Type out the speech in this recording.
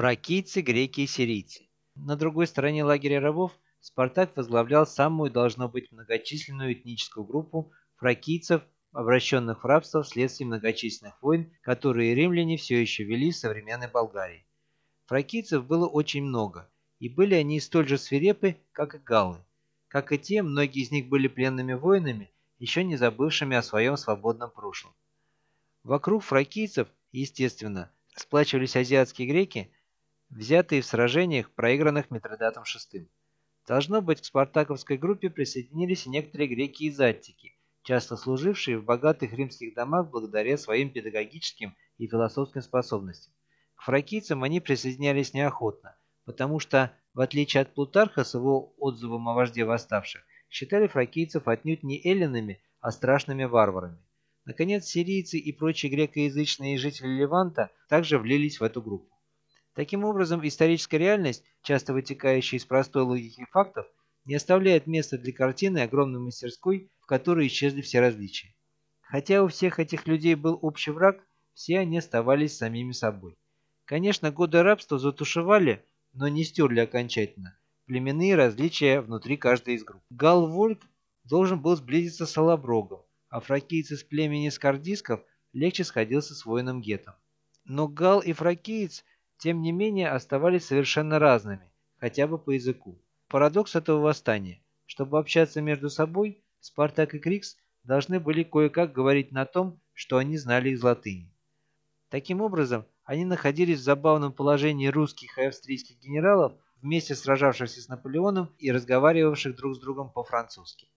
Фракийцы, греки и сирийцы. На другой стороне лагеря рабов Спартак возглавлял самую, должно быть, многочисленную этническую группу фракийцев, обращенных в рабство вследствие многочисленных войн, которые римляне все еще вели в современной Болгарии. Фракийцев было очень много, и были они столь же свирепы, как и галлы. Как и те, многие из них были пленными воинами, еще не забывшими о своем свободном прошлом. Вокруг фракийцев, естественно, сплачивались азиатские греки, взятые в сражениях, проигранных Митридатом VI. Должно быть, к спартаковской группе присоединились и некоторые греки из Аттики, часто служившие в богатых римских домах благодаря своим педагогическим и философским способностям. К фракийцам они присоединялись неохотно, потому что, в отличие от Плутарха с его отзывом о вожде восставших, считали фракийцев отнюдь не эллинами, а страшными варварами. Наконец, сирийцы и прочие грекоязычные жители Леванта также влились в эту группу. Таким образом, историческая реальность, часто вытекающая из простой логики фактов, не оставляет места для картины огромной мастерской, в которой исчезли все различия. Хотя у всех этих людей был общий враг, все они оставались самими собой. Конечно, годы рабства затушевали, но не стерли окончательно племенные различия внутри каждой из групп. Галвольк должен был сблизиться с Алаброгом, а фракиец из племени скардисков легче сходился с воином Гетом. Но Гал и фракиец, тем не менее, оставались совершенно разными, хотя бы по языку. Парадокс этого восстания. Чтобы общаться между собой, Спартак и Крикс должны были кое-как говорить на том, что они знали из латыни. Таким образом, они находились в забавном положении русских и австрийских генералов, вместе сражавшихся с Наполеоном и разговаривавших друг с другом по-французски.